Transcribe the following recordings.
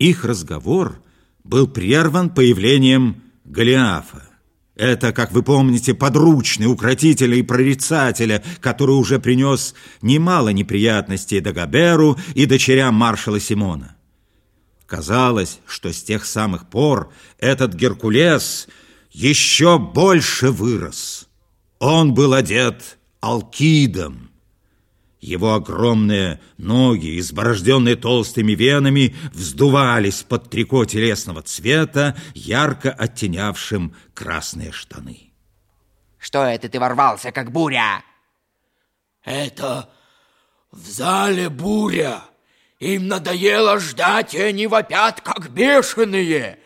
Их разговор был прерван появлением Голиафа. Это, как вы помните, подручный укротителя и прорицателя, который уже принес немало неприятностей Дагоберу и дочерям маршала Симона. Казалось, что с тех самых пор этот Геркулес еще больше вырос. Он был одет алкидом, его огромные ноги, изборожденные толстыми венами, вздувались под трико телесного цвета, ярко оттенявшим красные штаны. Что это ты ворвался, как буря? Это в зале буря. Им надоело ждать, и они вопят, как бешеные.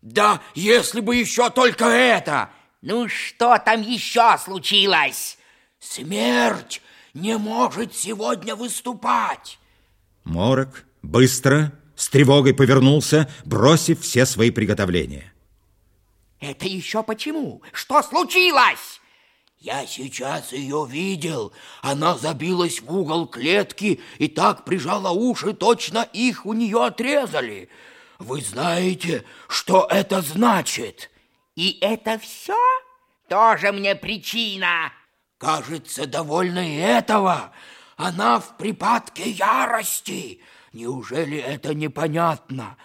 Да если бы еще только это. Ну что там еще случилось? Смерть не может сегодня выступать. Морок быстро, с тревогой повернулся, бросив все свои приготовления. Это еще почему? Что случилось? Я сейчас ее видел. Она забилась в угол клетки и так прижала уши, точно их у нее отрезали. Вы знаете, что это значит? И это все? Тоже мне причина. Кажется, довольно и этого. Она в припадке ярости. Неужели это непонятно?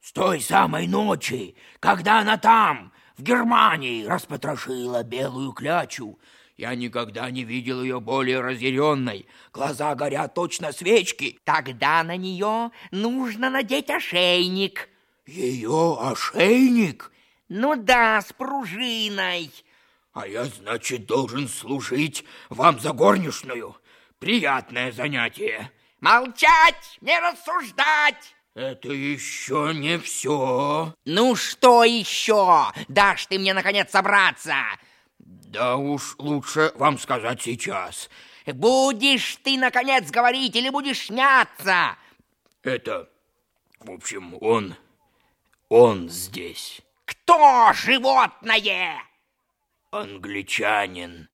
С той самой ночи, когда она там, в Германии, распотрошила белую клячу, я никогда не видел ее более разъяренной. Глаза горят точно свечки. Тогда на нее нужно надеть ошейник. Ее ошейник? Ну да, с пружиной. А я, значит, должен служить вам за горничную. Приятное занятие. Молчать, не рассуждать. Это еще не все. Ну что еще? Дашь ты мне, наконец, собраться? Да уж лучше вам сказать сейчас. Будешь ты, наконец, говорить или будешь мяться? Это, в общем, он, он здесь. Кто животное? Англичанин.